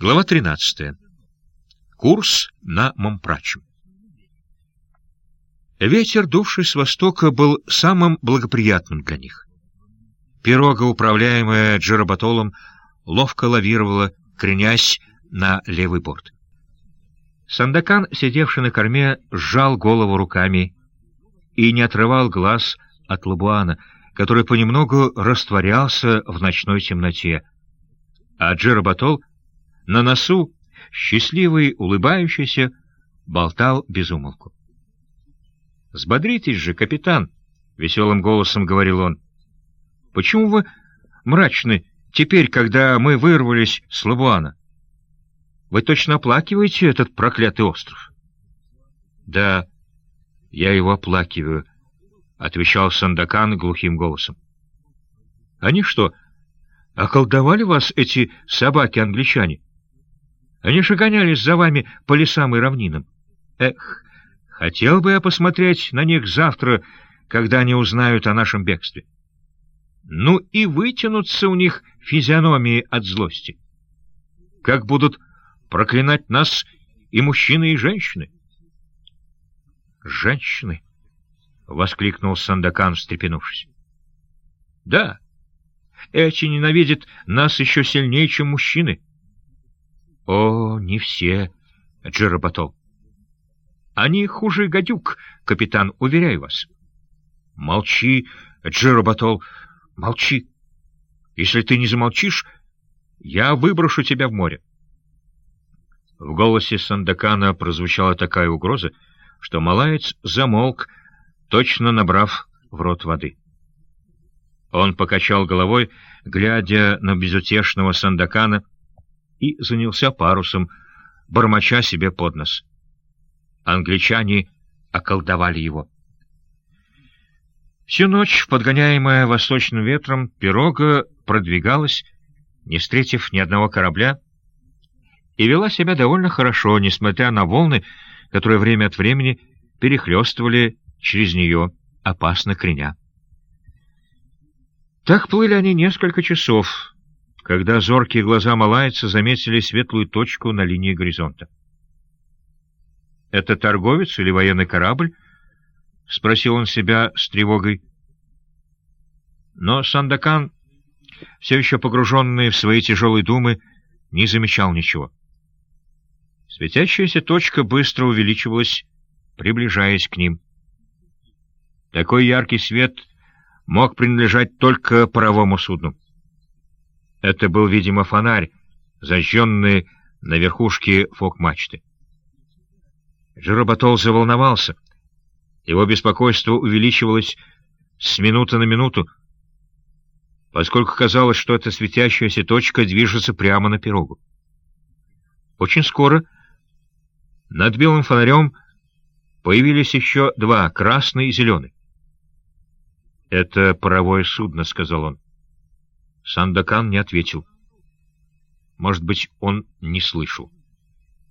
Глава 13. Курс на Мампрачу. Ветер, дувший с востока, был самым благоприятным для них. Пирога, управляемая Джеработолом, ловко лавировала, кренясь на левый борт. Сандакан, сидевший на корме, сжал голову руками и не отрывал глаз от Лабуана, который понемногу растворялся в ночной темноте, а Джеработол на носу, счастливый, улыбающийся, болтал без умолку. «Сбодритесь же, капитан!» — веселым голосом говорил он. «Почему вы мрачны теперь, когда мы вырвались с Лабуана? Вы точно оплакиваете этот проклятый остров?» «Да, я его оплакиваю», — отвечал Сандакан глухим голосом. «Они что, околдовали вас, эти собаки-англичане? Они же гонялись за вами по лесам и равнинам. Эх, хотел бы я посмотреть на них завтра, когда они узнают о нашем бегстве. Ну и вытянутся у них физиономии от злости. Как будут проклинать нас и мужчины, и женщины. «Женщины!» — воскликнул Сандакан, встрепенувшись. «Да, эти ненавидят нас еще сильнее, чем мужчины». «О, не все, Джеработол. Они хуже гадюк, капитан, уверяю вас». «Молчи, Джеработол, молчи. Если ты не замолчишь, я выброшу тебя в море». В голосе Сандакана прозвучала такая угроза, что малаец замолк, точно набрав в рот воды. Он покачал головой, глядя на безутешного Сандакана, и занялся парусом, бормоча себе под нос. Англичане околдовали его. Всю ночь, подгоняемая восточным ветром, пирога продвигалась, не встретив ни одного корабля, и вела себя довольно хорошо, несмотря на волны, которые время от времени перехлестывали через нее, опасно креня. Так плыли они несколько часов, когда зоркие глаза малайца заметили светлую точку на линии горизонта. «Это торговец или военный корабль?» — спросил он себя с тревогой. Но Сандакан, все еще погруженный в свои тяжелые думы, не замечал ничего. Светящаяся точка быстро увеличивалась, приближаясь к ним. Такой яркий свет мог принадлежать только паровому судну. Это был, видимо, фонарь, зажженный на верхушке фок-мачты. Джеробатол заволновался. Его беспокойство увеличивалось с минуты на минуту, поскольку казалось, что эта светящаяся точка движется прямо на пирогу. Очень скоро над белым фонарем появились еще два, красный и зеленый. — Это паровое судно, — сказал он. Сандакан не ответил. Может быть, он не слышал.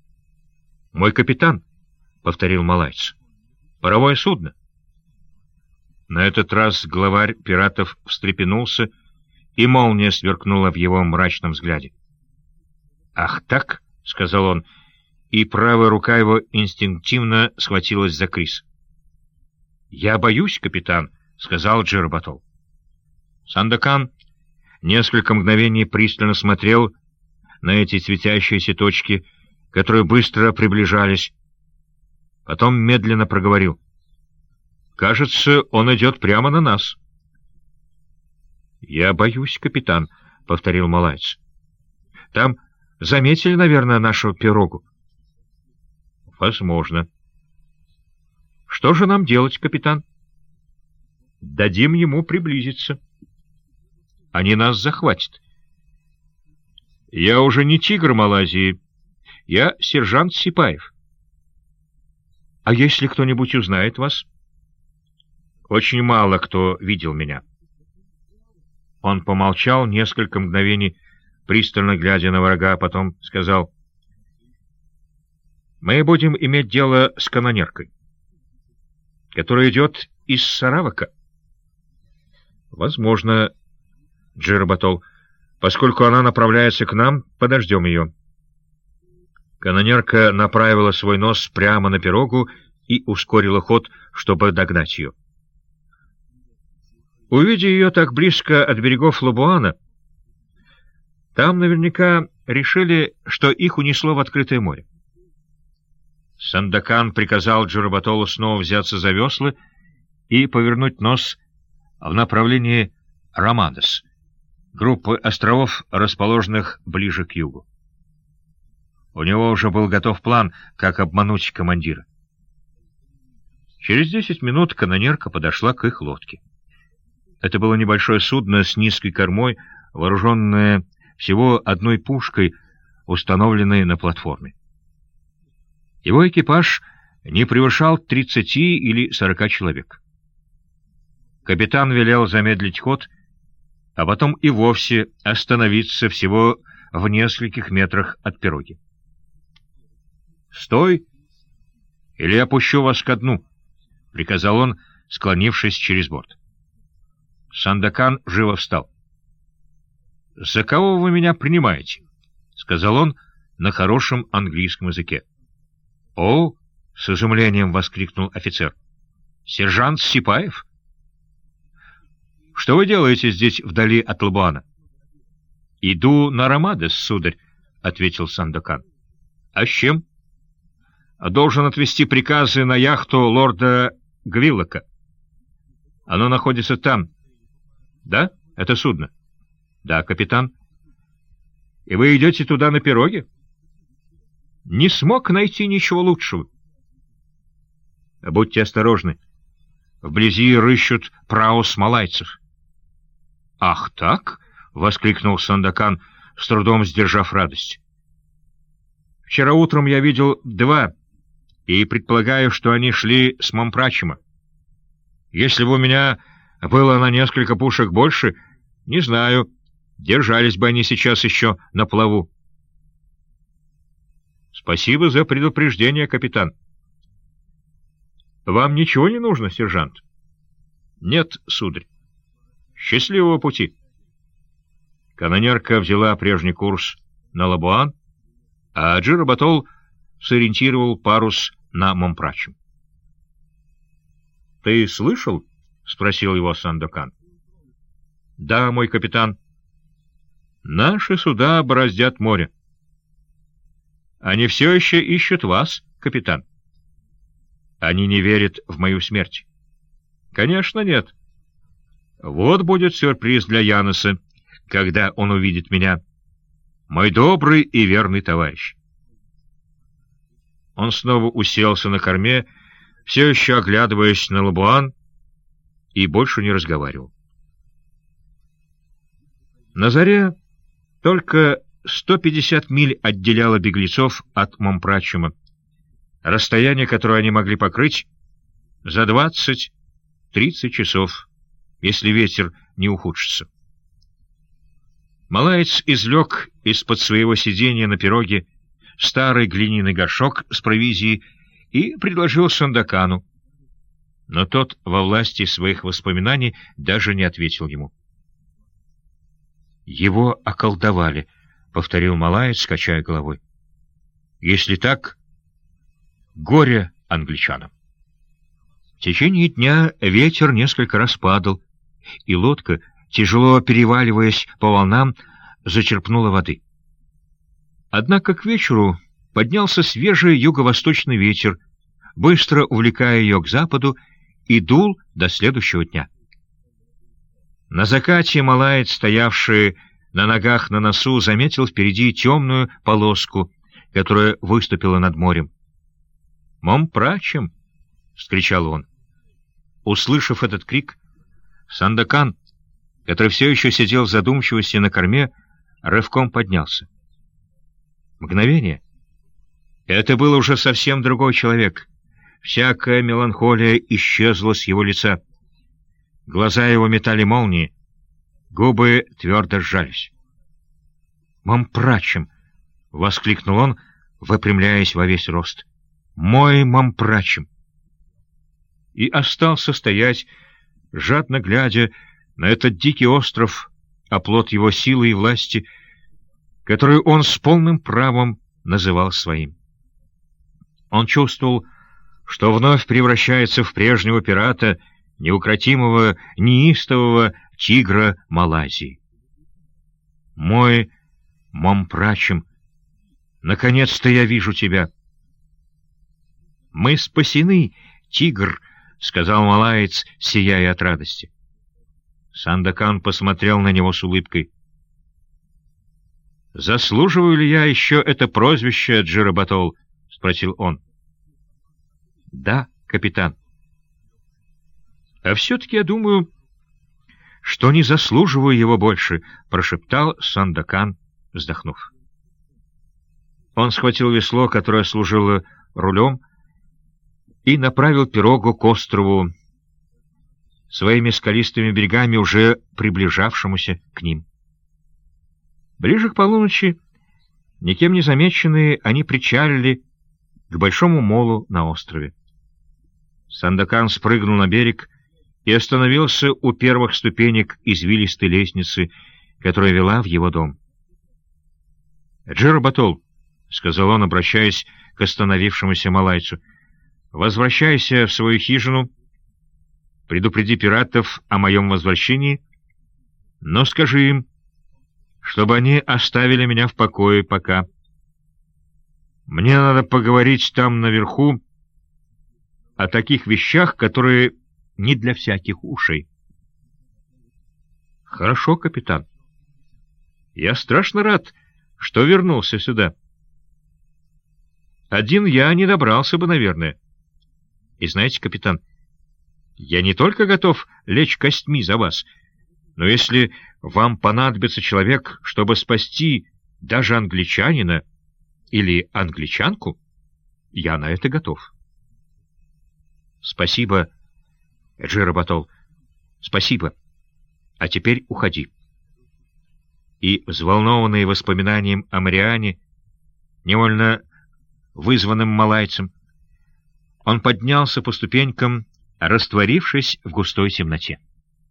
— Мой капитан, — повторил малайц, — паровое судно. На этот раз главарь пиратов встрепенулся, и молния сверкнула в его мрачном взгляде. — Ах так, — сказал он, — и правая рука его инстинктивно схватилась за Крис. «Я боюсь, капитан», — сказал Джеработол. Сандакан несколько мгновений пристально смотрел на эти светящиеся точки, которые быстро приближались. Потом медленно проговорил. «Кажется, он идет прямо на нас». «Я боюсь, капитан», — повторил малайц. «Там заметили, наверное, нашу пирогу». Возможно. Что же нам делать, капитан? Дадим ему приблизиться. Они нас захватят. Я уже не тигр Малайзии. Я сержант Сипаев. А если кто-нибудь узнает вас? Очень мало кто видел меня. Он помолчал несколько мгновений, пристально глядя на врага, а потом сказал — мы будем иметь дело с канонеркой, которая идет из Саравака. Возможно, Джеработол, Поскольку она направляется к нам, подождем ее. Канонерка направила свой нос прямо на пирогу и ускорила ход, чтобы догнать ее. Увидя ее так близко от берегов Лабуана, там наверняка решили, что их унесло в открытое море. Сандакан приказал Джурабатолу снова взяться за весла и повернуть нос в направлении Ромадос, группы островов, расположенных ближе к югу. У него уже был готов план, как обмануть командира. Через десять минут канонерка подошла к их лодке. Это было небольшое судно с низкой кормой, вооруженное всего одной пушкой, установленной на платформе. Его экипаж не превышал тридцати или сорока человек. Капитан велел замедлить ход, а потом и вовсе остановиться всего в нескольких метрах от пироги. «Стой, или я пущу вас ко дну», — приказал он, склонившись через борт. Сандакан живо встал. «За кого вы меня принимаете?» — сказал он на хорошем английском языке. «О!» — с изумлением воскликнул офицер. «Сержант Сипаев?» «Что вы делаете здесь вдали от Лабуана?» «Иду на Ромадес, сударь», — ответил Сандакан. «А с чем?» «Должен отвезти приказы на яхту лорда Гвиллока. Оно находится там. Да, это судно?» «Да, капитан». «И вы идете туда на пироге?» не смог найти ничего лучшего. Будьте осторожны. Вблизи рыщут праус малайцев. — Ах так? — воскликнул Сандакан, с трудом сдержав радость. — Вчера утром я видел два, и предполагаю, что они шли с Мампрачема. Если бы у меня было на несколько пушек больше, не знаю, держались бы они сейчас еще на плаву. Спасибо за предупреждение, капитан. Вам ничего не нужно, сержант? Нет, сударь. Счастливого пути. Канонерка взяла прежний курс на Лабуан, а Джиробатол сориентировал парус на Момпрачем. — Ты слышал? — спросил его Сандокан. — Да, мой капитан. — Наши суда бороздят море. Они все еще ищут вас, капитан. Они не верят в мою смерть. Конечно, нет. Вот будет сюрприз для Яноса, когда он увидит меня. Мой добрый и верный товарищ. Он снова уселся на корме, все еще оглядываясь на Лабуан, и больше не разговаривал. На заре только 150 миль отделяло беглецов от Момпрачума, расстояние, которое они могли покрыть за 20-30 часов, если ветер не ухудшится. Малаец извлек из-под своего сидения на пироге старый глиняный горшок с провизией и предложил Сандакану, но тот во власти своих воспоминаний даже не ответил ему. Его околдовали —— повторил Малаец, качая головой. «Если так, горе англичанам». В течение дня ветер несколько раз падал, и лодка, тяжело переваливаясь по волнам, зачерпнула воды. Однако к вечеру поднялся свежий юго-восточный ветер, быстро увлекая ее к западу, и дул до следующего дня. На закате Малаец, стоявший на ногах на носу заметил впереди темную полоску, которая выступила над морем. «Мом прачем!» — вскричал он. Услышав этот крик, Сандакан, который все еще сидел в задумчивости на корме, рывком поднялся. Мгновение. Это был уже совсем другой человек. Всякая меланхолия исчезла с его лица. Глаза его метали молнии, Губы твердо сжались. «Мампрачем!» — воскликнул он, выпрямляясь во весь рост. «Мой мампрачем!» И остался стоять, жадно глядя на этот дикий остров оплот его силы и власти, которую он с полным правом называл своим. Он чувствовал, что вновь превращается в прежнего пирата, неукротимого, неистового тигра Малайзии. Мой Момпрачем, наконец-то я вижу тебя. Мы спасены, тигр, — сказал малаец, сияя от радости. Сандакан посмотрел на него с улыбкой. «Заслуживаю ли я еще это прозвище, Джирабатол?» — спросил он. «Да, капитан». «А все-таки я думаю, что не заслуживаю его больше», — прошептал Сандакан, вздохнув. Он схватил весло, которое служило рулем, и направил пирогу к острову, своими скалистыми берегами уже приближавшемуся к ним. Ближе к полуночи, никем не замеченные, они причалили к большому молу на острове. Сандакан спрыгнул на берег и остановился у первых ступенек извилистой лестницы, которая вела в его дом. «Джеробатол», — сказал он, обращаясь к остановившемуся малайцу, — «возвращайся в свою хижину, предупреди пиратов о моем возвращении, но скажи им, чтобы они оставили меня в покое пока. Мне надо поговорить там наверху о таких вещах, которые не для всяких ушей». «Хорошо, капитан. Я страшно рад, — что вернулся сюда. Один я не добрался бы, наверное. И знаете, капитан, я не только готов лечь костьми за вас, но если вам понадобится человек, чтобы спасти даже англичанина или англичанку, я на это готов. Спасибо, Джиробатол, спасибо. А теперь уходи и, взволнованный воспоминанием о Мариане, невольно вызванным малайцем, он поднялся по ступенькам, растворившись в густой темноте.